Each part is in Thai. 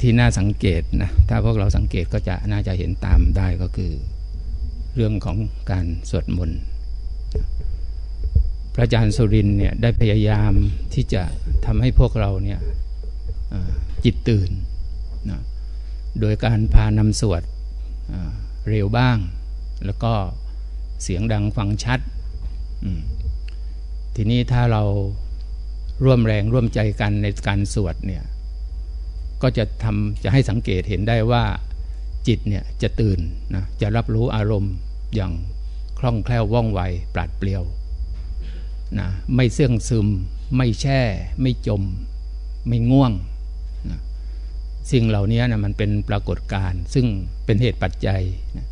ที่น่าสังเกตนะถ้าพวกเราสังเกตก็จะน่าจะเห็นตามได้ก็คือ เรื่องของการสวดมนต์พระอาจารย์สุรินเนี่ยได้พยายามที่จะทำให้พวกเราเนี่ยจิตตื่นนะโดยการพานำสวดเร็วบ้าง แล้วก็เสียงดังฟังชัด ทีนี้ถ้าเราร่วมแรงร่วมใจกันในการสวดเนี่ย ก็จะทำจะให้สังเกตเห็นได้ว่าจิตเนี่ยจะตื่นนะจะรับรู้อารมณ์อย่างคล่องแคล่วว่องไวปราดเปรียวนะไม่เสื่องซึม ไม่แช่ ไม่จม ไม่ง่วงนะสิ่งเหล่านี้นะมันเป็นปรากฏการณ์ซึ่งเป็นเหตุปัจจัยนะ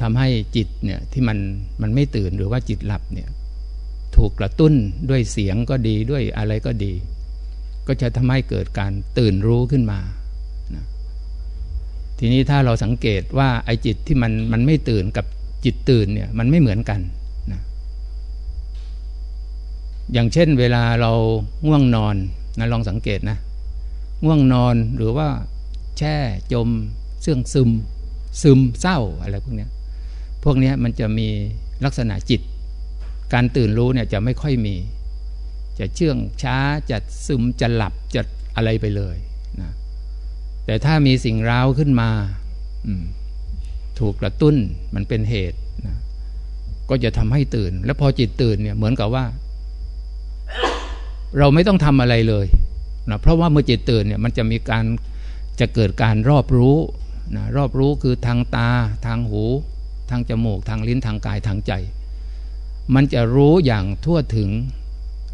ทำให้จิตเนี่ยที่มันมันไม่ตื่นหรือว่าจิตหลับเนี่ยถูกกระตุ้นด้วยเสียงก็ดีด้วยอะไรก็ดี ก็จะทำให้เกิดการตื่นรู้ขึ้นมานะทีนี้ถ้าเราสังเกตว่าไอ้จิตที่มันมันไม่ตื่นกับจิตตื่นเนี่ยมันไม่เหมือนกันนะอย่างเช่นเวลาเราง่วงนอนนะลองสังเกตนะ ง่วงนอนหรือว่าแช่จม เสื่องซึม ซึมเศร้าอะไรพวกนี้พวกนี้มันจะมีลักษณะจิต การตื่นรู้เนี่ยจะไม่ค่อยมี จะเชื่องช้าจะซึมจะหลับจะอะไรไปเลยนะแต่ถ้ามีสิ่งร้าวขึ้นมาถูกกระตุ้นมันเป็นเหตุนะก็จะทำให้ตื่น แล้วพอจิตตื่นเนี่ยเหมือนกับว่า เราไม่ต้องทำอะไรเลยนะเพราะว่าเมื่อจิตตื่นเนี่ยมันจะมีการจะเกิดการรอบรู้นะรอบรู้คือทางตา ทางหู ทางจมูก ทางลิ้นทางกายทางใจ มันจะรู้อย่างทั่วถึง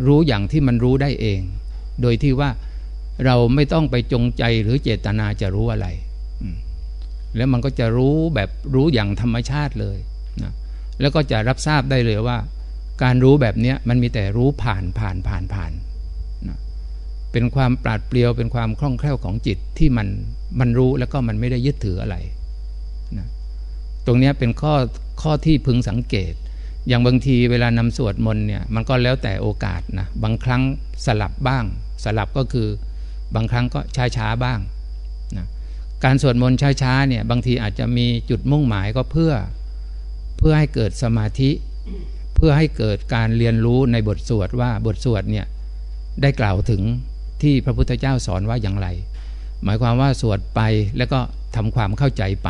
รู้อย่างที่มันรู้ได้เอง โดยที่ว่าเราไม่ต้องไปจงใจหรือเจตนาจะรู้อะไร แล้วมันก็จะรู้แบบรู้อย่างธรรมชาติเลยนะแล้วก็จะรับทราบได้เลยว่า การรู้แบบนี้มันมีแต่รู้ผ่านผ่านผ่านผ่านนะเป็นความปราดเปรียวเป็นความคล่องแคล่วของจิตที่มันมันรู้แล้วก็มันไม่ได้ยึดถืออะไรนะตรงนี้เป็นข้อข้อที่พึงสังเกต อย่างบางทีเวลานำสวดมนต์เนี่ยมันก็แล้วแต่โอกาสนะบางครั้งสลับบ้าง สลับก็คือบางครั้งก็ช้าช้าบ้างนะการสวดมนต์ช้าๆเนี่ยบางทีอาจจะมีจุดมุ่งหมายก็เพื่อเพื่อให้เกิดสมาธิเพื่อให้เกิดการเรียนรู้ในบทสวดว่าบทสวดเนี่ยได้กล่าวถึงที่พระพุทธเจ้าสอนว่าอย่างไร หมายความว่าสวดไปแล้วก็ทำความเข้าใจไป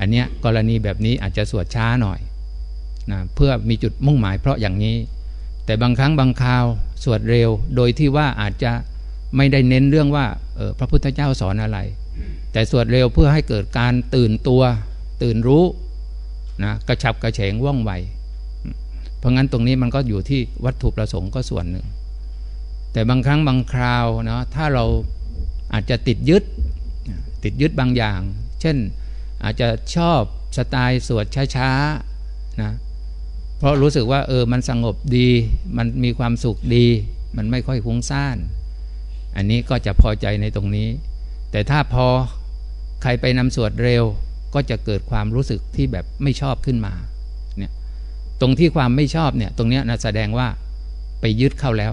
อันเนี้ยกรณีแบบนี้อาจจะสวดช้าหน่อย นะเพื่อมีจุดมุ่งหมายเพราะอย่างนี้ แต่บางครั้งบางคราวสวดเร็ว โดยที่ว่าอาจจะไม่ได้เน้นเรื่องว่าพระพุทธเจ้าสอนอะไร แต่สวดเร็วเพื่อให้เกิดการตื่นตัว ตื่นรู้นะกระฉับกระเฉงว่องไวเพราะงั้นตรงนี้มันก็อยู่ที่วัตถุประสงค์ก็ส่วนหนึ่ง แต่บางครั้งบางคราวเนาะถ้าเราอาจจะติดยึดติดยึดบางอย่าง เช่นอาจจะชอบสไตล์สวดช้าๆนะ เพราะรู้สึกว่าเออมันสงบดี มันมีความสุขดี มันไม่ค่อยฟุ้งซ่าน อันนี้ก็จะพอใจในตรงนี้ แต่ถ้าพอใครไปนำสวดเร็วก็จะเกิดความรู้สึกที่แบบไม่ชอบขึ้นมาเนี่ยตรงที่ความไม่ชอบเนี่ยตรงนี้นะแสดงว่าไปยึดเข้าแล้ว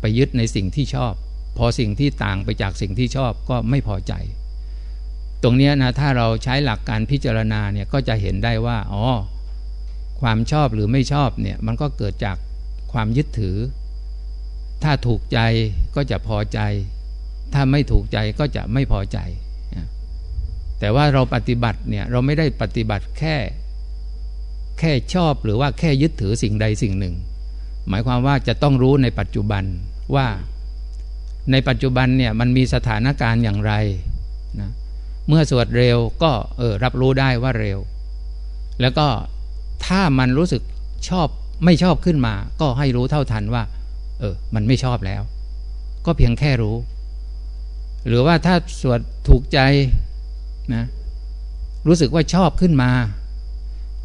ไปยึดในสิ่งที่ชอบ พอสิ่งที่ต่างไปจากสิ่งที่ชอบก็ไม่พอใจ ตรงนี้นะถ้าเราใช้หลักการพิจารณาเนี่ยก็จะเห็นได้ว่าอ๋อ ความชอบหรือไม่ชอบเนี่ยมันก็เกิดจากความยึดถือ ถ้าถูกใจก็จะพอใจ ถ้าไม่ถูกใจก็จะไม่พอใจ แต่ว่าเราปฏิบัติเนี่ยเราไม่ได้ปฏิบัติแค่ แค่ชอบหรือว่าแค่ยึดถือสิ่งใดสิ่งหนึ่ง หมายความว่าจะต้องรู้ในปัจจุบันว่าในปัจจุบันเนี่ยมันมีสถานการณ์อย่างไรนะเมื่อสวดเร็วก็เออรับรู้ได้ว่าเร็ว แล้วก็ ถ้ามันรู้สึกชอบไม่ชอบขึ้นมา ก็ให้รู้เท่าทันว่า เออ มันไม่ชอบแล้ว ก็เพียงแค่รู้ หรือว่าถ้าสวดถูกใจนะ รู้สึกว่าชอบขึ้นมา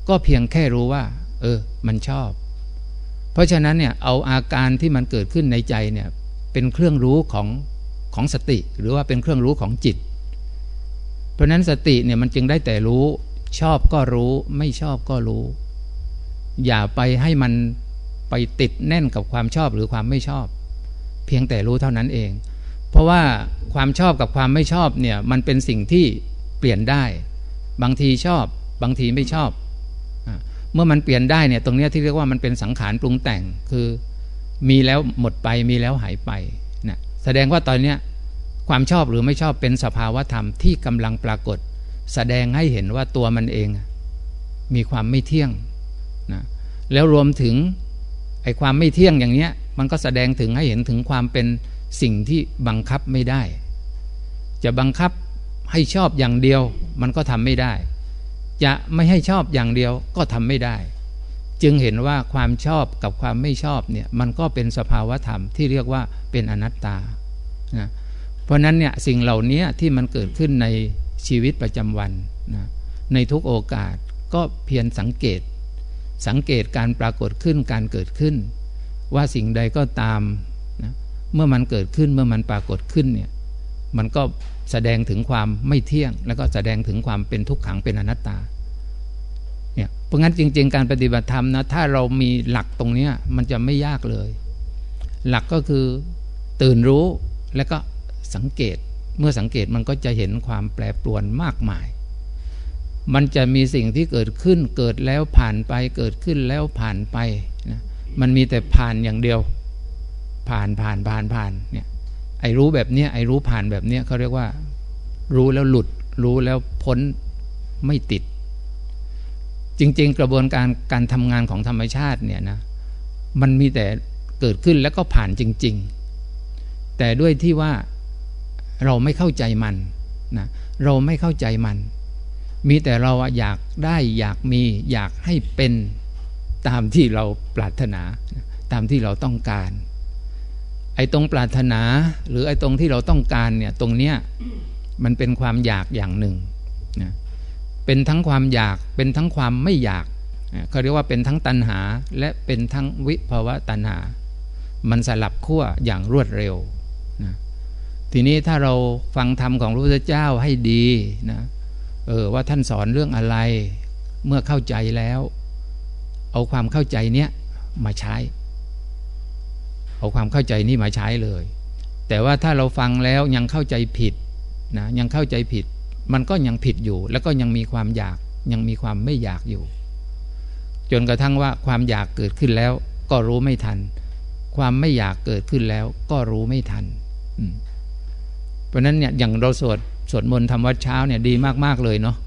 ก็เพียงแค่รู้ว่า เออ มันชอบ เพราะฉะนั้นเนี่ย เอาอาการที่มันเกิดขึ้นในใจเนี่ย เป็นเครื่องรู้ของของสติ หรือว่าเป็นเครื่องรู้ของจิต เพราะนั้นสติเนี่ยมันจึงได้แต่รู้ ชอบก็รู้ไม่ชอบก็รู้ อย่าไปให้มันไปติดแน่นกับความชอบหรือความไม่ชอบ เพียงแต่รู้เท่านั้นเอง เพราะว่าความชอบกับความไม่ชอบเนี่ยมันเป็นสิ่งที่เปลี่ยนได้ บางทีชอบบางทีไม่ชอบ เมื่อมันเปลี่ยนได้เนี่ยตรงนี้ที่เรียกว่ามันเป็นสังขารปรุงแต่งคือมีแล้วหมดไปมีแล้วหายไปนะแสดงว่าตอนนี้ความชอบหรือไม่ชอบเป็นสภาวะธรรมที่กำลังปรากฏ แสดงให้เห็นว่าตัวมันเองมีความไม่เที่ยงนะแล้วรวมถึงไอ้ความไม่เที่ยงอย่างเนี้ยมันก็แสดงถึงให้เห็นถึงความเป็นสิ่งที่บังคับไม่ได้ จะบังคับให้ชอบอย่างเดียวมันก็ทำไม่ได้ จะไม่ให้ชอบอย่างเดียวก็ทำไม่ได้ จึงเห็นว่าความชอบกับความไม่ชอบเนี่ยมันก็เป็นสภาวธรรมที่เรียกว่าเป็นอนัตตานะเพราะนั้นเนี่ยสิ่งเหล่านี้ที่มันเกิดขึ้นใน ชีวิตประจำวันนะในทุกโอกาสก็เพียรสังเกต สังเกตการปรากฏขึ้นการเกิดขึ้น ว่าสิ่งใดก็ตามนะเมื่อมันเกิดขึ้นเมื่อมันปรากฏขึ้นเนี่ยมันก็แสดงถึงความไม่เที่ยง แล้วก็แสดงถึงความเป็นทุกขังเป็นอนัตตาเนี่ยเพราะงั้นจริง ๆ การปฏิบัติธรรมนะถ้าเรามีหลักตรงนี้มันจะไม่ยากเลย หลักก็คือตื่นรู้แล้วก็สังเกต เมื่อสังเกตมันก็จะเห็นความแปรปรวนมากมาย มันจะมีสิ่งที่เกิดขึ้นเกิดแล้วผ่านไปเกิดขึ้นแล้วผ่านไปนะมันมีแต่ผ่านอย่างเดียว ผ่านผ่านผ่านผ่านเนี่ยไอ้รู้แบบเนี้ยไอ้รู้ผ่านแบบเนี้ยเขาเรียกว่า รู้แล้วหลุด รู้แล้วพ้นไม่ติด จริง ๆ กระบวนการการทำงานของธรรมชาติเนี่ยนะมันมีแต่เกิดขึ้นแล้วก็ผ่านจริง ๆ แต่ด้วยที่ว่า เราไม่เข้าใจมันนะเราไม่เข้าใจมัน มีแต่เราอยากได้อยากมีอยากให้เป็นตามที่เราปรารถนาตามที่เราต้องการ ไอ้ตรงปรารถนา หรือไอ้ตรงที่เราต้องการเนี่ยตรงเนี้ยมันเป็นความอยากอย่างหนึ่งนะเป็นทั้งความอยากเป็นทั้งความไม่อยากเขาเรียกว่าเป็นทั้งตัณหาและเป็นทั้งวิภาวะตัณหา มันสลับขั้วอย่างรวดเร็ว ทีนี้ถ้าเราฟังธรรมของพระพุทธเจ้าให้ดีนะเออว่าท่านสอนเรื่องอะไร เมื่อเข้าใจแล้ว เอาความเข้าใจเนี้ยมาใช้ เอาความเข้าใจนี้มาใช้เลย แต่ว่าถ้าเราฟังแล้วยังเข้าใจผิดนะยังเข้าใจผิด มันก็ยังผิดอยู่ แล้วก็ยังมีความอยากยังมีความไม่อยากอยู่ จนกระทั่งว่าความอยากเกิดขึ้นแล้ว ก็รู้ไม่ทัน ความไม่อยากเกิดขึ้นแล้ว ก็รู้ไม่ทัน เพราะนั้นเนี่ยอย่างเราสวดสวดมนต์ทำวัดเช้าเนี่ยดีมากๆเลยเนาะ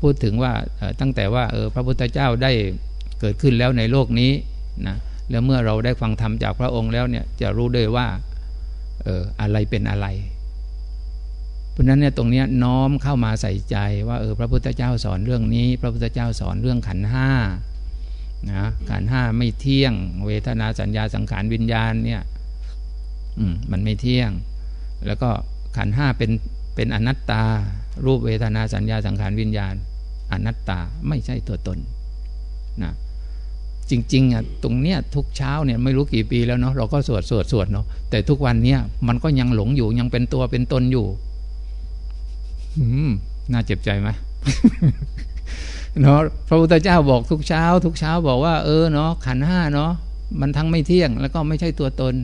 พูดถึงว่าตั้งแต่ว่าเออพระพุทธเจ้าได้เกิดขึ้นแล้วในโลกนี้นะแล้วเมื่อเราได้ฟังธรรมจากพระองค์แล้วเนี่ยจะรู้เลยว่าเอออะไรเป็นอะไร เพราะนั้นเนี่ยตรงนี้น้อมเข้ามาใส่ใจว่าเออพระพุทธเจ้าสอนเรื่องนี้ พระพุทธเจ้าสอนเรื่องขันห้านะขันห้าไม่เที่ยง เวทนาสัญญาสังขารวิญญาณเนี่ยอืมมันไม่เที่ยง แล้วก็ ขันห้าเป็นเป็นอนัตตา รูปเวทนาสัญญาสังขารวิญญาณ อนัตตาไม่ใช่ตัวตนนะจริงๆอะตรงเนี้ยทุกเช้าเนี่ยไม่รู้กี่ปีแล้วเนาะเราก็สวดสวดสวดเนาะแต่ทุกวันเนี้ยมันก็ยังหลงอยู่ยังเป็นตัวเป็นตนอยู่อืมน่าเจ็บใจไหมเนาะพระพุทธเจ้าบอกทุกเช้า ทุกเช้าบอกว่าเออเนาะขันห้าเนาะมันทั้งไม่เที่ยง แล้วก็ไม่ใช่ตัวตน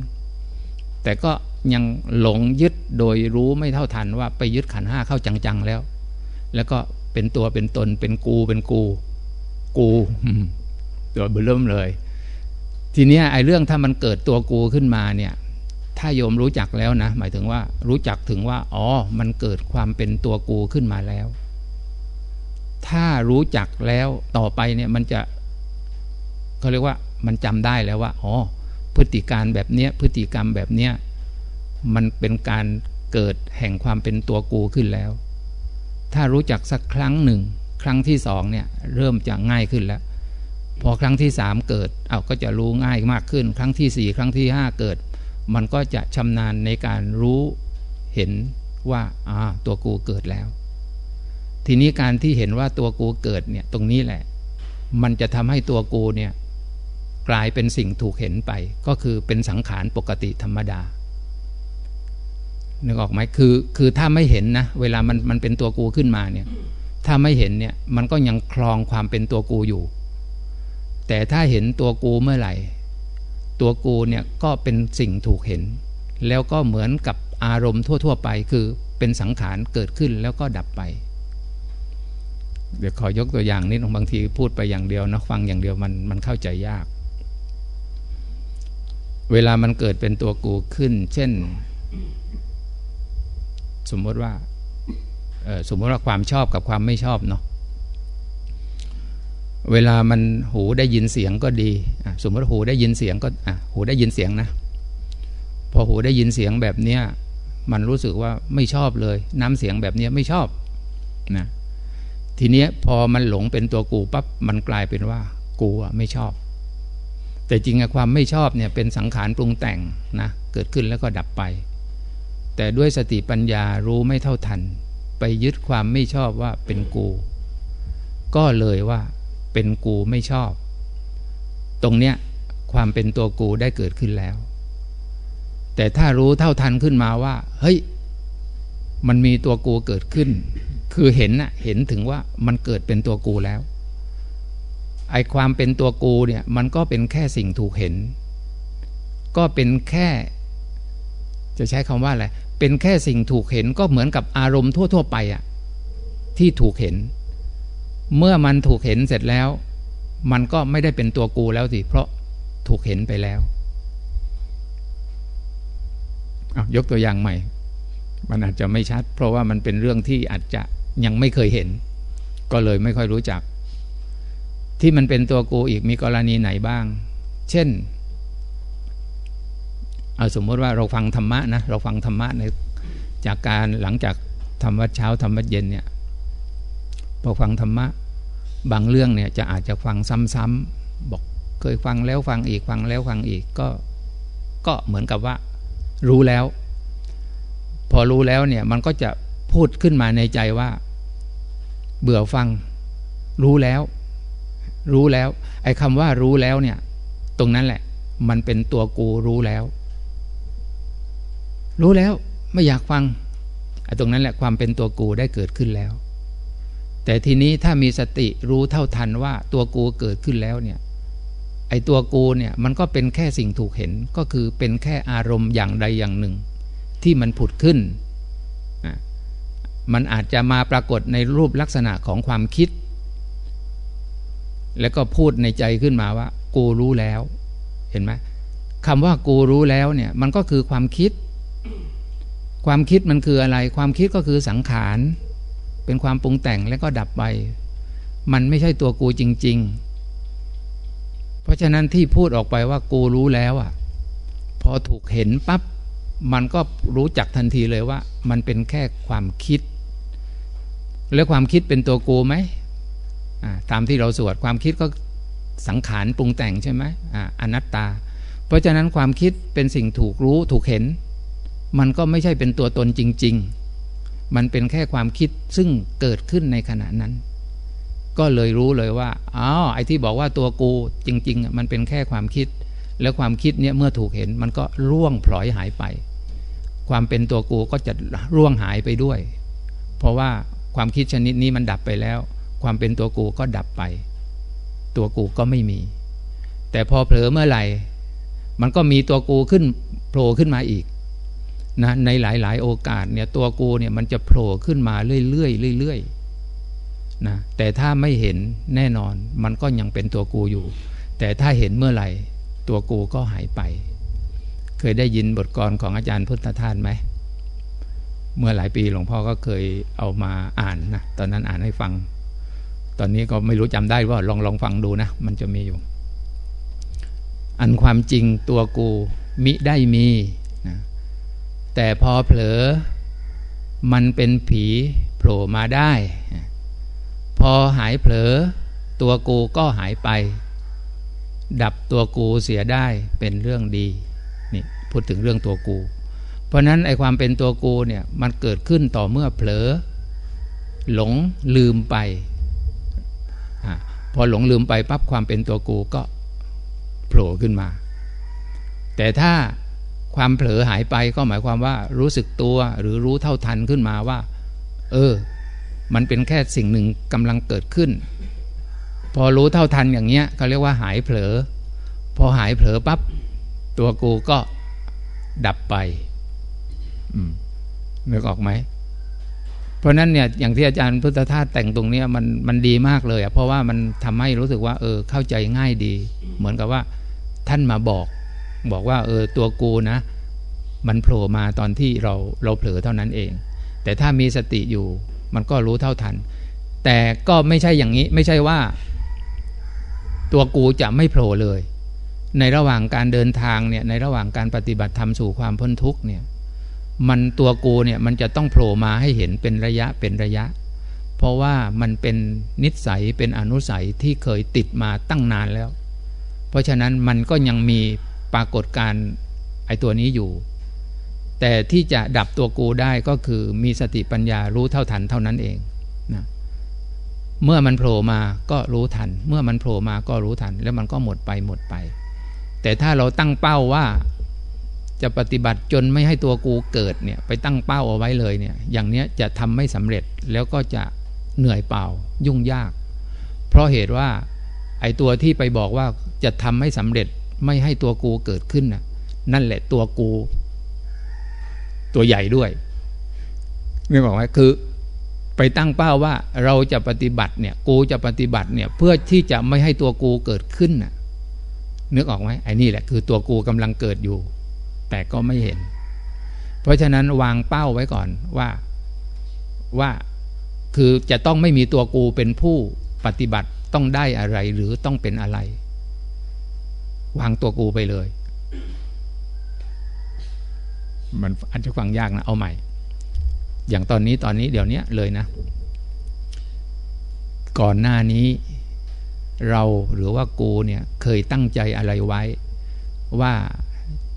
แต่ก็ ยังหลงยึดโดยรู้ไม่เท่าทันว่าไปยึดขันห้าเข้าจังๆแล้ว แล้วก็เป็นตัวเป็นตนเป็นกูเป็นกู กูตัวเบิ่มเลย ทีนี้ไอ้เรื่องถ้ามันเกิดตัวกูขึ้นมาเนี่ย ถ้าโยมรู้จักแล้วนะ หมายถึงว่ารู้จักถึงว่า อ๋อ มันเกิดความเป็นตัวกูขึ้นมาแล้ว ถ้ารู้จักแล้วต่อไปเนี่ยมันจะเขาเรียกว่า มันจำได้แล้วว่า อ๋อ พฤติการแบบเนี้ย พฤติกรรมแบบเนี้ย มันเป็นการเกิดแห่งความเป็นตัวกูขึ้นแล้ว ถ้ารู้จักสักครั้งหนึ่ง ครั้งที่สองเนี่ยเริ่มจะง่ายขึ้นแล้ว พอครั้งที่สามเกิดเอาก็จะรู้ง่ายมากขึ้น ครั้งที่สี่ครั้งที่ห้าเกิด มันก็จะชำนาญในการรู้เห็นว่าอ่าตัวกูเกิดแล้ว ทีนี้การที่เห็นว่าตัวกูเกิดเนี่ยตรงนี้แหละ มันจะทำให้ตัวกูเนี่ยกลายเป็นสิ่งถูกเห็นไป ก็คือเป็นสังขารปกติธรรมดา นึกออกไหมคือคือถ้าไม่เห็นนะเวลามันมันเป็นตัวกูขึ้นมาเนี่ย ถ้าไม่เห็นเนี่ยมันก็ยังคลองความเป็นตัวกูอยู่ แต่ถ้าเห็นตัวกูเมื่อไหร่ ตัวกูเนี่ยก็เป็นสิ่งถูกเห็น แล้วก็เหมือนกับอารมณ์ทั่ว ๆ ไป คือเป็นสังขารเกิดขึ้นแล้วก็ดับไป เดี๋ยวขอยกตัวอย่างนิดบางทีพูดไปอย่างเดียวนะฟังอย่างเดียวมันมันเข้าใจยาก เวลามันเกิดเป็นตัวกูขึ้น เช่น สมมติว่าสมมติว่าความชอบกับความไม่ชอบเนาะเวลามันหูได้ยินเสียงก็ดีสมมติหูได้ยินเสียงก็หูได้ยินเสียงนะ พอหูได้ยินเสียงแบบเนี้ยมันรู้สึกว่าไม่ชอบเลย น้ำเสียงแบบนี้ไม่ชอบนะทีเนี้ยพอมันหลงเป็นตัวกูปั๊บมันกลายเป็นว่า กูอะไม่ชอบ แต่จริงอะความไม่ชอบเนี่ยเป็นสังขารปรุงแต่งนะเกิดขึ้นแล้วก็ดับไป แต่ด้วยสติปัญญารู้ไม่เท่าทัน ไปยึดความไม่ชอบว่าเป็นกู ก็เลยว่าเป็นกูไม่ชอบ ตรงเนี้ยความเป็นตัวกูได้เกิดขึ้นแล้ว แต่ถ้ารู้เท่าทันขึ้นมาว่า เฮ้ย มันมีตัวกูเกิดขึ้น คือเห็นน่ะเห็นถึงว่ามันเกิดเป็นตัวกูแล้วไอความเป็นตัวกูเนี่ยมันก็เป็นแค่สิ่งถูกเห็น ก็เป็นแค่ จะใช้คำว่าอะไร เป็นแค่สิ่งถูกเห็นก็เหมือนกับอารมณ์ทั่ว ๆ ไปอะที่ถูกเห็น เมื่อมันถูกเห็นเสร็จแล้ว มันก็ไม่ได้เป็นตัวกูแล้วสิ เพราะถูกเห็นไปแล้วยกตัวอย่างใหม่ มันอาจจะไม่ชัด เพราะว่ามันเป็นเรื่องที่อาจจะยังไม่เคยเห็น ก็เลยไม่ค่อยรู้จัก ที่มันเป็นตัวกูอีกมีกรณีไหนบ้าง เช่น เอาสมมติว่าเราฟังธรรมะนะเราฟังธรรมะในจากการหลังจากทำวัดเช้าทำวัดเย็นเนี่ยพอฟังธรรมะบางเรื่องเนี่ยจะอาจจะฟังซ้ำๆบอกเคยฟังแล้วฟังอีกฟังแล้วฟังอีกก็ก็เหมือนกับว่า รู้แล้ว พอรู้แล้วเนี่ยมันก็จะพูดขึ้นมาในใจว่า เบื่อฟัง รู้แล้ว รู้แล้ว ไอ้คำว่ารู้แล้วเนี่ย ตรงนั้นแหละ มันเป็นตัวกูรู้แล้ว รู้แล้วไม่อยากฟังไอ้ตรงนั้นแหละความเป็นตัวกูได้เกิดขึ้นแล้ว แต่ทีนี้ถ้ามีสติรู้เท่าทันว่าตัวกูเกิดขึ้นแล้วเนี่ยไอตัวกูเนี่ยมันก็เป็นแค่สิ่งถูกเห็นก็คือเป็นแค่อารมณ์อย่างใดอย่างหนึ่ง ที่มันผุดขึ้น มันอาจจะมาปรากฏในรูปลักษณะของความคิด แล้วก็พูดในใจขึ้นมาว่า กูรู้แล้ว เห็นไหมคำว่ากูรู้แล้วเนี่ยมันก็คือความคิด ความคิดมันคืออะไร ความคิดก็คือสังขาร เป็นความปรุงแต่งแล้วก็ดับไป มันไม่ใช่ตัวกูจริง ๆ เพราะฉะนั้นที่พูดออกไปว่ากูรู้แล้วอะ พอถูกเห็นปับ๊บมันก็รู้จักทันทีเลยว่า มันเป็นแค่ความคิด แล้วความคิดเป็นตัวกูไหมตามที่เราสวดความคิดก็สังขารปรุงแต่งใช่ไหมอนัตตา เพราะฉะนั้นความคิดเป็นสิ่งถูกรู้ถูกเห็น มันก็ไม่ใช่เป็นตัวตนจริง ๆ มันเป็นแค่ความคิดซึ่งเกิดขึ้นในขณะนั้น ก็เลยรู้เลยว่าอ๋อไอ้ที่บอกว่าตัวกูจริง ๆ มันเป็นแค่ความคิด แล้วความคิดเนี้ยเมื่อถูกเห็นมันก็ร่วงพลอยหายไป ความเป็นตัวกูก็จะร่วงหายไปด้วย เพราะว่าความคิดชนิดนี้มันดับไปแล้ว ความเป็นตัวกูก็ดับไป ตัวกูก็ไม่มี แต่พอเผลอเมื่อไหร่ มันก็มีตัวกูขึ้นโผล่ขึ้นมาอีก นะในหลาย ๆ โอกาสเนี่ยตัวกูเนี่ยมันจะโผล่ขึ้นมาเรื่อยๆเรื่อยๆนะแต่ถ้าไม่เห็นแน่นอนมันก็ยังเป็นตัวกูอยู่ แต่ถ้าเห็นเมื่อไหร่ ตัวกูก็หายไป เคยได้ยินบทกรของอาจารย์พุทธทาสไหมเมื่อหลายปีหลวงพ่อก็เคยเอามาอ่านนะตอนนั้นอ่านให้ฟัง ตอนนี้ก็ไม่รู้จำได้ว่าลองลองฟังดูนะ มันจะมีอยู่ อันความจริงตัวกูมิได้มี แต่พอเผลอมันเป็นผีโผล่มาได้ พอหายเผลอ ตัวกูก็หายไป ดับตัวกูเสียได้เป็นเรื่องดีนี่พูดถึงเรื่องตัวกู เพราะนั้นไอความเป็นตัวกูเนี่ยมันเกิดขึ้นต่อเมื่อเผลอ หลงลืมไปอพอหลงลืมไปปั๊บความเป็นตัวกูก็โผล่ขึ้นมา แต่ถ้า ความเผลอหายไปก็หมายความว่ารู้สึกตัวหรือรู้เท่าทันขึ้นมาว่า เออ มันเป็นแค่สิ่งหนึ่งกำลังเกิดขึ้น พอรู้เท่าทันอย่างเงี้ยเขาเรียกว่าหายเผลอ พอหายเผลอปับ๊บตัวกูก็ดับไปนึกออกไหม เพราะนั้นเนี่ยอย่างที่อาจารย์พุทธทาสแต่งตรงเนี้ยมันมันดีมากเลยอะเพราะว่ามันทำให้รู้สึกว่า เออ เข้าใจง่ายดี เหมือนกับว่า ท่านมาบอก บอกว่าเออตัวกูนะ มันโผล่มาตอนที่เราเราเผลอเท่านั้นเอง แต่ถ้ามีสติอยู่ มันก็รู้เท่าทัน แต่ก็ไม่ใช่อย่างนี้ไม่ใช่ว่า ตัวกูจะไม่โผล่เลย ในระหว่างการเดินทางเนี่ยในระหว่างการปฏิบัติธรรมสู่ความพ้นทุกข์เนี่ยมันตัวกูเนี่ยมันจะต้องโผล่มาให้เห็นเป็นระยะเป็นระยะ เพราะว่ามันเป็นนิสัยเป็นอนุสัยที่เคยติดมาตั้งนานแล้ว เพราะฉะนั้นมันก็ยังมี ปรากฏการไอตัวนี้อยู่ แต่ที่จะดับตัวกูได้ก็คือมีสติปัญญารู้เท่าทันเท่านั้นเองนะเมื่อมันโผล่มาก็รู้ทัน เมื่อมันโผล่มาก็รู้ทัน แล้วมันก็หมดไปหมดไป แต่ถ้าเราตั้งเป้าว่าจะปฏิบัติจนไม่ให้ตัวกูเกิดเนี่ยไปตั้งเป้าเอาไว้เลยเนี่ยอย่างเนี้ยจะทำไม่สำเร็จแล้วก็จะเหนื่อยเปล่ายุ่งยาก เพราะเหตุว่าไอ้ตัวที่ไปบอกว่าจะทำให้สำเร็จ ไม่ให้ตัวกูเกิดขึ้นน่ะนั่นแหละตัวกู ตัวใหญ่ด้วยนึกออกไหมคือ ไปตั้งเป้าว่าเราจะปฏิบัติเนี่ย กูจะปฏิบัติเนี่ย เพื่อที่จะไม่ให้ตัวกูเกิดขึ้นน่ะนึกออกไหมไอ้นี่แหละคือตัวกูกำลังเกิดอยู่ แต่ก็ไม่เห็น เพราะฉะนั้นวางเป้าไว้ก่อนว่าว่าคือจะต้องไม่มีตัวกูเป็นผู้ปฏิบัติต้องได้อะไรหรือต้องเป็นอะไร วางตัวกูไปเลย มันอาจจะฟังยากนะเอาใหม่ อย่างตอนนี้ตอนนี้เดี๋ยวนี้เลยนะ ก่อนหน้านี้เราหรือว่ากูเนี่ยเคยตั้งใจอะไรไว้ ว่า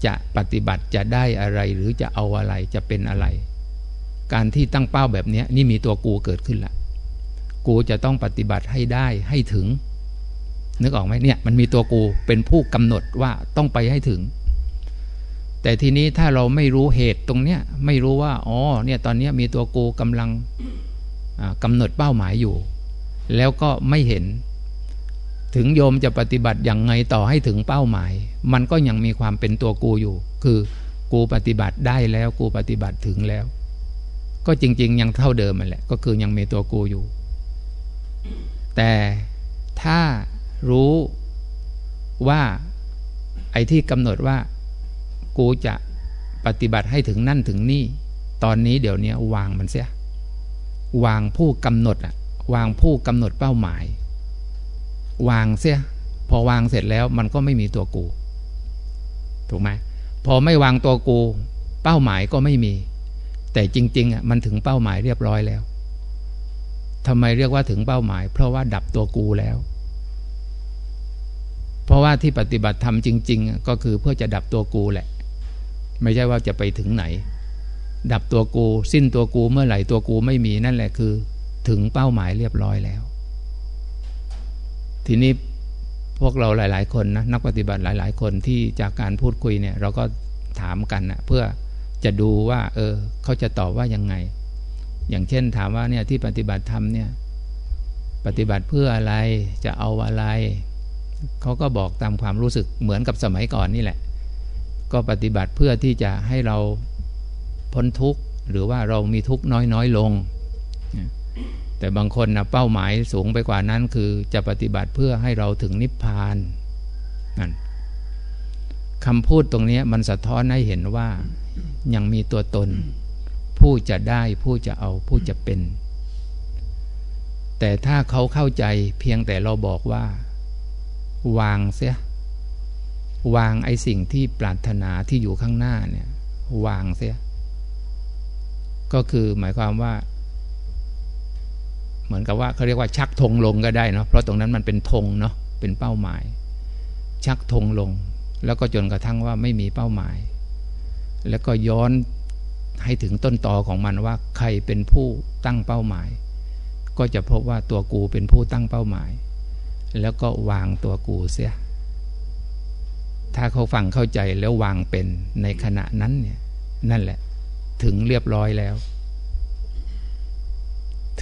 จะปฏิบัติจะได้อะไรหรือจะเอาอะไรจะเป็นอะไร การที่ตั้งเป้าแบบนี้นี่มีตัวกูเกิดขึ้นละกูจะต้องปฏิบัติให้ได้ให้ถึง นึกออกไหมเนี่ยมันมีตัวกูเป็นผู้กำหนดว่าต้องไปให้ถึง แต่ทีนี้ถ้าเราไม่รู้เหตุตรงเนี้ยไม่รู้ว่าอ๋อเนี่ยตอนนี้มีตัวกูกำลังกำหนดเป้าหมายอยู่ แล้วก็ไม่เห็น ถึงโยมจะปฏิบัติอย่างไงต่อให้ถึงเป้าหมาย มันก็ยังมีความเป็นตัวกูอยู่ คือกูปฏิบัติได้แล้วกูปฏิบัติถึงแล้ว ก็จริง ๆ ยังเท่าเดิมมันแหละ ก็คือยังมีตัวกูอยู่ แต่ถ้า รู้ว่าไอ้ที่กำหนดว่า กูจะปฏิบัติให้ถึงนั่นถึงนี่ ตอนนี้เดี๋ยวนี้วางมันเสีย วางผู้กำหนดอะวางผู้กำหนดเป้าหมาย วางเสีย พอวางเสร็จแล้วมันก็ไม่มีตัวกู ถูกไหมพอไม่วางตัวกู เป้าหมายก็ไม่มี แต่จริงๆอะมันถึงเป้าหมายเรียบร้อยแล้วทำไมเรียกว่าถึงเป้าหมาย เพราะว่าดับตัวกูแล้ว ราะว่าที่ปฏิบัติธรรมจริง ๆ ก็คือเพื่อจะดับตัวกูแหละ ไม่ใช่ว่าจะไปถึงไหน ดับตัวกู สิ้นตัวกูเมื่อไหร่ตัวกูไม่มีนั่นแหละคือ ถึงเป้าหมายเรียบร้อยแล้ว ทีนี้พวกเราหลาย ๆ คนนะนักปฏิบัติหลาย ๆ คนที่จากการพูดคุยเนี่ย เราก็ถามกันนะเพื่อจะดูว่า เออ เขาจะตอบว่ายังไง อย่างเช่นถามว่าเนี่ยที่ปฏิบัติธรรมเนี่ย ปฏิบัติเพื่ออะไรจะเอาอะไร เขาก็บอกตามความรู้สึกเหมือนกับสมัยก่อนนี่แหละ ก็ปฏิบัติเพื่อที่จะให้เราพ้นทุกข์หรือว่าเรามีทุกข์น้อยๆลง แต่บางคนนะเป้าหมายสูงไปกว่านั้นคือจะปฏิบัติเพื่อให้เราถึงนิพพานนั่นคำพูดตรงนี้มันสะท้อนให้เห็นว่ายังมีตัวตน ผู้จะได้ผู้จะเอาผู้จะเป็น แต่ถ้าเขาเข้าใจเพียงแต่เราบอกว่า วางเสียวางไอ้สิ่งที่ปรารถนาที่อยู่ข้างหน้าเนี่ยวางเสีย ก็คือหมายความว่า เหมือนกับว่าเขาเรียกว่าชักธงลงก็ได้เนาะเพราะตรงนั้นมันเป็นธงเนาะเป็นเป้าหมาย ชักธงลง แล้วก็จนกระทั่งว่าไม่มีเป้าหมาย แล้วก็ย้อนให้ถึงต้นตอของมันว่า ใครเป็นผู้ตั้งเป้าหมาย ก็จะพบว่าตัวกูเป็นผู้ตั้งเป้าหมาย แล้วก็วางตัวกูเสีย ถ้าเขาฟังเข้าใจแล้ววางเป็นในขณะนั้นเนี่ย นั่นแหละ ถึงเรียบร้อยแล้ว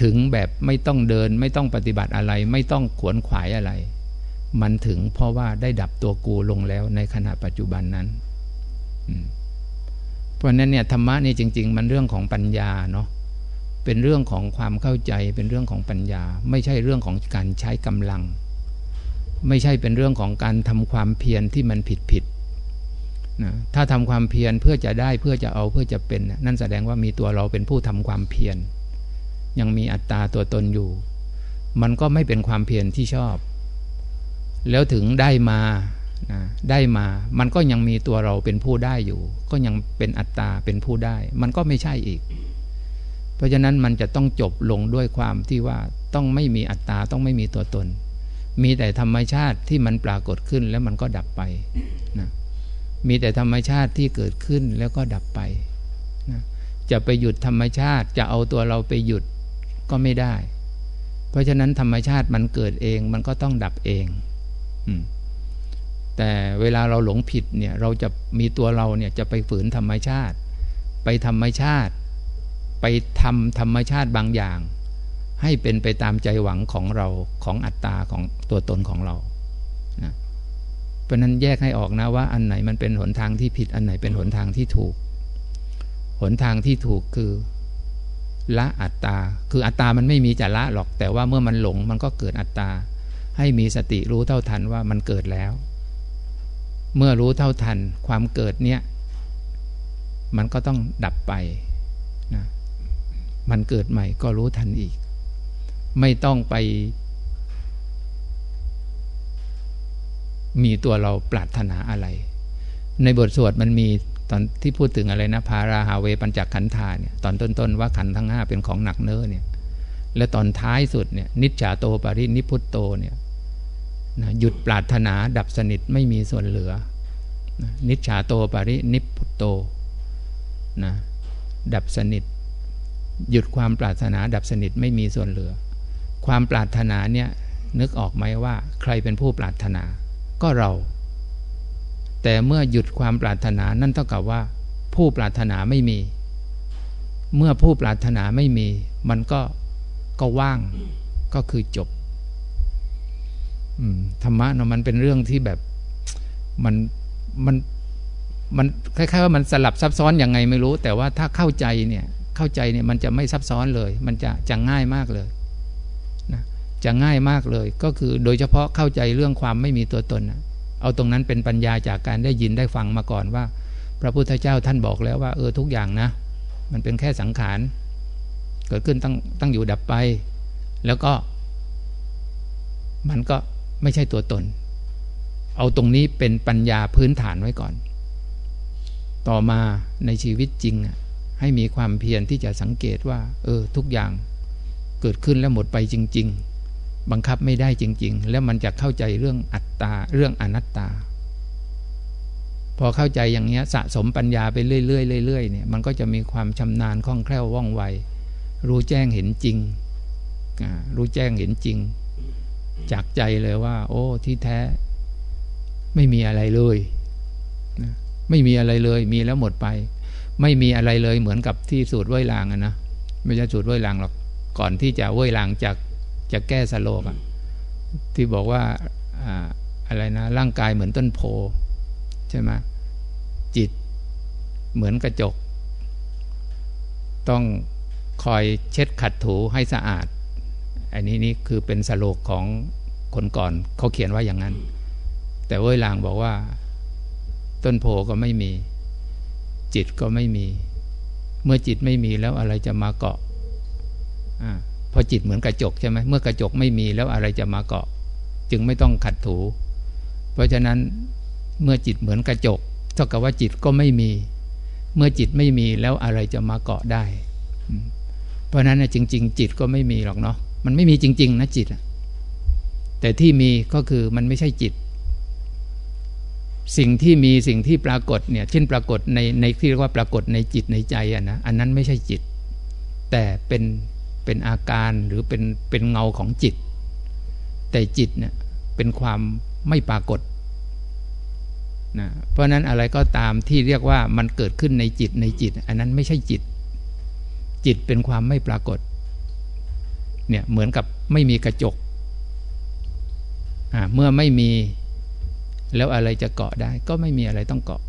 ถึงแบบไม่ต้องเดินไม่ต้องปฏิบัติอะไร ไม่ต้องขวนขวายอะไร มันถึงเพราะว่าได้ดับตัวกูลงแล้วในขณะปัจจุบันนั้นเพราะนั้นเนี่ยธรรมะนี่จริง ๆ มันเรื่องของปัญญาเนาะเป็นเรื่องของความเข้าใจเป็นเรื่องของปัญญา ไม่ใช่เรื่องของการใช้กำลัง ไม่ใช่เป็นเรื่องของการทำความเพียรที่มันผิดผิดนะถ้าทำความเพียรเพื่อจะได้เพื่อจะเอาเพื่อจะเป็น นั่นแสดงว่ามีตัวเราเป็นผู้ทำความเพียรยังมีอัตตาตัวตนอยู่ มันก็ไม่เป็นความเพียรที่ชอบ แล้วถึงได้มานะได้มา มันก็ยังมีตัวเราเป็นผู้ได้อยู่ ก็ยังเป็นอัตตาเป็นผู้ได้ มันก็ไม่ใช่อีก เพราะฉะนั้นมันจะต้องจบลงด้วยความที่ว่าต้องไม่มีอัตตาต้องไม่มีตัวตน มีแต่ธรรมชาติที่มันปรากฏขึ้นแล้วมันก็ดับไปนะมีแต่ธรรมชาติที่เกิดขึ้นแล้วก็ดับไปนะจะไปหยุดธรรมชาติจะเอาตัวเราไปหยุดก็ไม่ได้ เพราะฉะนั้นธรรมชาติมันเกิดเองมันก็ต้องดับเองแต่เวลาเราหลงผิดเนี่ยเราจะมีตัวเราเนี่ยจะไปฝืนธรรมชาติ ไปธรรมชาติ ไปทำธรรมชาติบางอย่าง ให้เป็นไปตามใจหวังของเราของอัตตาของตัวตนของเรานะเพราะนั้นแยกให้ออกนะว่าอันไหนมันเป็นหนทางที่ผิดอันไหนเป็นหนทางที่ถูก หนทางที่ถูกคือละอัตตา คืออัตตามันไม่มีจะละหรอก แต่ว่าเมื่อมันหลงมันก็เกิดอัตตา ให้มีสติรู้เท่าทันว่ามันเกิดแล้ว เมื่อรู้เท่าทันความเกิดเนี้ยมันก็ต้องดับไปนะ มันเกิดใหม่ก็รู้ทันอีก ไม่ต้องไป มีตัวเราปรารถนาอะไร ในบทสวดมันมีตอนที่พูดถึงอะไรนะพาราหาเวปัญจขันธาเนี่ยตอนต้นๆว่าขันทั้งห้าเป็นของหนักเนื้อเนี่ย และตอนท้ายสุดเนี่ยนิจจาโตปรินิพุตโตเนี่ยนะหยุดปรารถนาดับสนิทไม่มีส่วนเหลือนะนิจจาโตปรินิพุตโตนะดับสนิท หยุดความปรารถนาดับสนิทไม่มีส่วนเหลือ ความปรารถนาเนี่ยนึกออกไหมว่า ใครเป็นผู้ปรารถนา ก็เรา แต่เมื่อหยุดความปรารถนานั่นเท่ากับว่า ผู้ปรารถนาไม่มี เมื่อผู้ปรารถนาไม่มี มันก็ก็ว่างก็คือจบธรรมะเนาะมันเป็นเรื่องที่แบบมันมันมันคล้ายๆว่ามันสลับซับซ้อนอยังไงไม่รู้ แต่ว่าถ้าเข้าใจเนี่ยเข้าใจเนี่ยมันจะไม่ซับซ้อนเลย มันจะจะง่ายมากเลย จะง่ายมากเลย ก็คือโดยเฉพาะเข้าใจเรื่องความไม่มีตัวตนเอาตรงนั้นเป็นปัญญาจากการได้ยินได้ฟังมาก่อนว่า พระพุทธเจ้าท่านบอกแล้วว่า เออทุกอย่างนะ มันเป็นแค่สังขารเกิดขึ้นตั้งตั้งอยู่ดับไป แล้วก็ มันก็ไม่ใช่ตัวตน เอาตรงนี้เป็นปัญญาพื้นฐานไว้ก่อน ต่อมาในชีวิตจริงให้มีความเพียรที่จะสังเกตว่า เออ ทุกอย่างเกิดขึ้นแล้วหมดไปจริง ๆ บังคับไม่ได้จริง ๆ แล้วมันจะเข้าใจเรื่องอัตตาเรื่องอนัตตา พอเข้าใจอย่างนี้สะสมปัญญาไปเรื่อยๆเรื่อยๆเนี่ยมันก็จะมีความชำนาญคล่องแคล่วว่องไว รู้แจ้งเห็นจริง รู้แจ้งเห็นจริง จากใจเลยว่า โอ้ที่แท้ ไม่มีอะไรเลยไม่มีอะไรเลย มีแล้วหมดไป ไม่มีอะไรเลยเหมือนกับที่สูตรเว้ยลางอะนะไม่ใช่สูตรเว้ยลางหรอกก่อนที่จะเว้ยลางจาก จะแก้สโลกอะที่บอกว่าอะไรนะ ร่างกายเหมือนต้นโพใช่ไหมจิตเหมือนกระจก ต้องคอยเช็ดขัดถูให้สะอาด อันนี้นี่คือเป็นสโลกของคนก่อนเขาเขียนว่าอย่างนั้น แต่เว้ยลางบอกว่า ต้นโพก็ไม่มี จิตก็ไม่มี เมื่อจิตไม่มีแล้วอะไรจะมาเกาะอ่า พอจิตเหมือนกระจกใช่ไหมเมื่อกระจกไม่มีแล้วอะไรจะมาเกาะ จึงไม่ต้องขัดถู เพราะฉะนั้นเมื่อจิตเหมือนกระจก เท่ากับว่าจิตก็ไม่มี เมื่อจิตไม่มีแล้วอะไรจะมาเกาะได้ เพราะนั้นจริง ๆ จิตก็ไม่มีหรอกเนาะมันไม่มีจริง ๆ นะจิตแต่ที่มีก็คือมันไม่ใช่จิต สิ่งที่มีสิ่งที่ปรากฏเนี่ยเช่นปรากฏในในที่เรียกว่าปรากฏในจิตในใจอะนะอันนั้นไม่ใช่จิต แต่เป็น เป็นอาการหรือเป็นเป็นเงาของจิต แต่จิตเนี่ยเป็นความไม่ปรากฏนะเพราะนั้นอะไรก็ตามที่เรียกว่ามันเกิดขึ้นในจิตในจิต อันนั้นไม่ใช่จิต จิตเป็นความไม่ปรากฏเนี่ยเหมือนกับไม่มีกระจกเมื่อไม่มีแล้วอะไรจะเกาะได้ ก็ไม่มีอะไรต้องเกาะ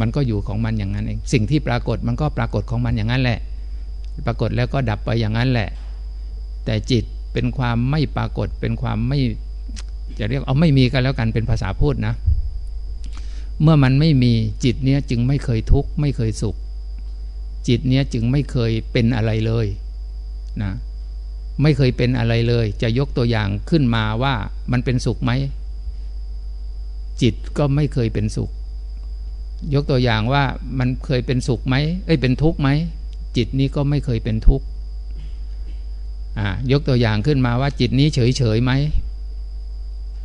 มันก็อยู่ของมันอย่างนั้นเอง สิ่งที่ปรากฏมันก็ปรากฏของมันอย่างนั้นแหละ ปรากฏแล้วก็ดับไปอย่างนั้นแหละ แต่จิตเป็นความไม่ปรากฏเป็นความไม่จะเรียกเอาไม่มีกันแล้วกันเป็นภาษาพูดนะ เมื่อมันไม่มีจิตเนี้ยจึงไม่เคยทุกข์ไม่เคยสุข จิตเนี้ยจึงไม่เคยเป็นอะไรเลยนะไม่เคยเป็นอะไรเลย จะยกตัวอย่างขึ้นมาว่ามันเป็นสุขไหม จิตก็ไม่เคยเป็นสุข ยกตัวอย่างว่ามันเคยเป็นสุขไหมเอ้ยเป็นทุกข์ไหม จิตนี้ก็ไม่เคยเป็นทุกข์ยกตัวอย่างขึ้นมาว่าจิตนี้เฉยเฉยไหม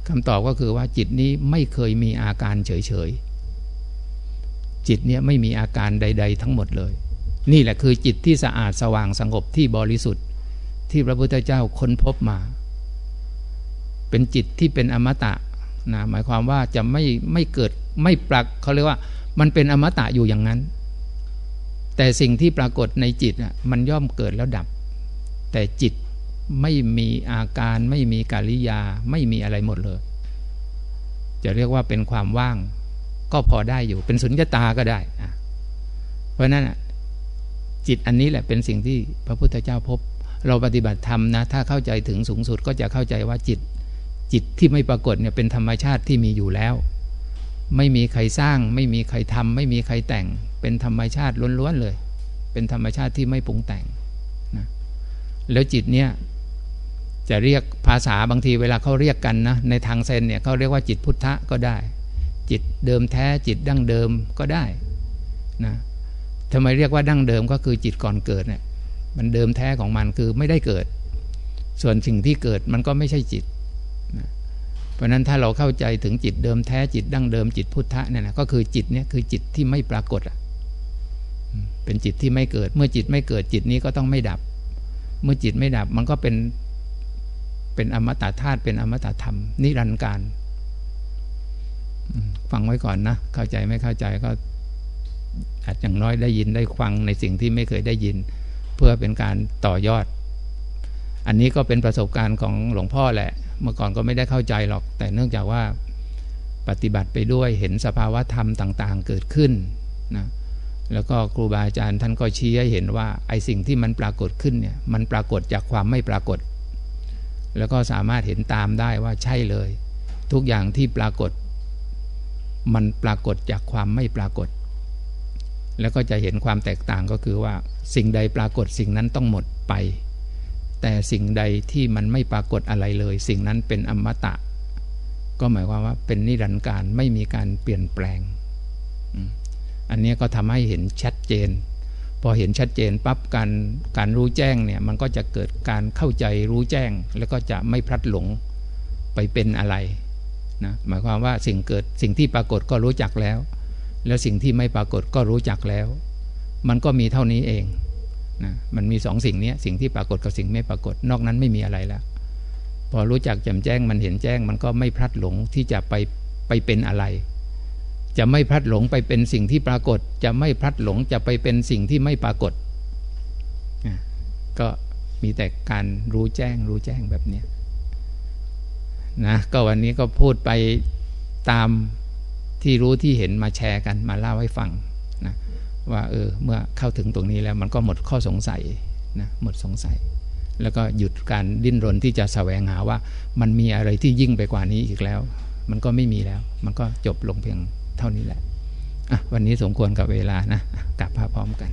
คำตอบก็คือว่าจิตนี้ไม่เคยมีอาการเฉยเฉยจิตเนี้ยไม่มีอาการใด ๆ ทั้งหมดเลย นี่แหละคือจิตที่สะอาดสว่างสงบที่บริสุทธิ์ที่พระพุทธเจ้าค้นพบมา เป็นจิตที่เป็นอมตะนะหมายความว่าจะไม่ไม่เกิดไม่ปรักเขาเรียกว่า มันเป็นอมตะอยู่อย่างนั้น แต่สิ่งที่ปรากฏในจิตมันย่อมเกิดแล้วดับ แต่จิตไม่มีอาการไม่มีกาลิยาไม่มีอะไรหมดเลย จะเรียกว่าเป็นความว่าง ก็พอได้อยู่เป็นสุญญตาก็ได้ เพราะนั้นจิตอันนี้แหละเป็นสิ่งที่พระพุทธเจ้าพบ เราปฏิบัติธรรมนะ ถ้าเข้าใจถึงสูงสุดก็จะเข้าใจว่าจิต จิตที่ไม่ปรากฏเนี่ยเป็นธรรมชาติที่มีอยู่แล้ว ไม่มีใครสร้าง ไม่มีใครทำไม่มีใครแต่ง เป็นธรรมชาติล้วนๆเลย เป็นธรรมชาติที่ไม่ปรุงแต่งนะแล้วจิตเนี่ยจะเรียกภาษาบางทีเวลาเขาเรียกกันนะในทางเซนเนี่ยเขาเรียกว่าจิตพุทธะก็ได้ จิตเดิมแท้จิตดั้งเดิมก็ได้นะทำไมเรียกว่าดั้งเดิมก็คือจิตก่อนเกิดเนี่ยมันเดิมแท้ของมันคือไม่ได้เกิด ส่วนสิ่งที่เกิดมันก็ไม่ใช่จิตเพราะนั้นถ้าเราเข้าใจถึงจิตเดิมแท้จิตดั้งเดิมจิตพุทธะเนี่ยนะก็คือจิตเนี่ยคือจิตที่ไม่ปรากฏอะ เป็นจิตที่ไม่เกิด เมื่อจิตไม่เกิดจิตนี้ก็ต้องไม่ดับ เมื่อจิตไม่ดับมันก็เป็นเป็นอมตะธาตุเป็นอมตะธรรม นิรันดร์การฟังไว้ก่อนนะ เข้าใจไม่เข้าใจก็อาจอย่างน้อยได้ยินได้ฟังในสิ่งที่ไม่เคยได้ยิน เพื่อเป็นการต่อยอด อันนี้ก็เป็นประสบการณ์ของหลวงพ่อแหละ เมื่อก่อนก็ไม่ได้เข้าใจหรอก แต่เนื่องจากว่าปฏิบัติไปด้วยเห็นสภาวะธรรมต่าง ๆ เกิดขึ้นนะ แล้วก็ครูบาอาจารย์ท่านก็ชี้ให้เห็นว่าไอ้สิ่งที่มันปรากฏขึ้นเนี่ยมันปรากฏจากความไม่ปรากฏ แล้วก็สามารถเห็นตามได้ว่าใช่เลย ทุกอย่างที่ปรากฏ มันปรากฏจากความไม่ปรากฏ แล้วก็จะเห็นความแตกต่างก็คือว่า สิ่งใดปรากฏสิ่งนั้นต้องหมดไป แต่สิ่งใดที่มันไม่ปรากฏอะไรเลย สิ่งนั้นเป็นอมตะ ก็หมายความว่าเป็นนิรันดร์การไม่มีการเปลี่ยนแปลง อันนี้ก็ทำให้เห็นชัดเจน พอเห็นชัดเจนปั๊บการการรู้แจ้งเนี่ยมันก็จะเกิดการเข้าใจรู้แจ้ง แล้วก็จะไม่พลัดหลงไปเป็นอะไรนะหมายความว่าสิ่งเกิดสิ่งที่ปรากฏก็รู้จักแล้ว แล้วสิ่งที่ไม่ปรากฏก็รู้จักแล้ว มันก็มีเท่านี้เองนะมันมีสองสิ่งนี้สิ่งที่ปรากฏกับสิ่งไม่ปรากฏ นอกนั้นไม่มีอะไรแล้ว พอรู้จักแจ่มแจ้งมันเห็นแจ้งมันก็ไม่พลัดหลงที่จะไปไปเป็นอะไร จะไม่พลัดหลงไปเป็นสิ่งที่ปรากฏ จะไม่พลัดหลงจะไปเป็นสิ่งที่ไม่ปรากฏ ก็มีแต่การรู้แจ้งรู้แจ้งแบบนี้นะก็วันนี้ก็พูดไปตามที่รู้ที่เห็นมาแชร์กันมาเล่าให้ฟังนะว่าเออเมื่อเข้าถึงตรงนี้แล้วมันก็หมดข้อสงสัยนะหมดสงสัย แล้วก็หยุดการดิ้นรนที่จะแสวงหาว่ามันมีอะไรที่ยิ่งไปกว่านี้อีกแล้ว มันก็ไม่มีแล้ว มันก็จบลงเพียง เท่านี้แหละอะวันนี้สมควรกับเวลานะกลับพาพร้อมกัน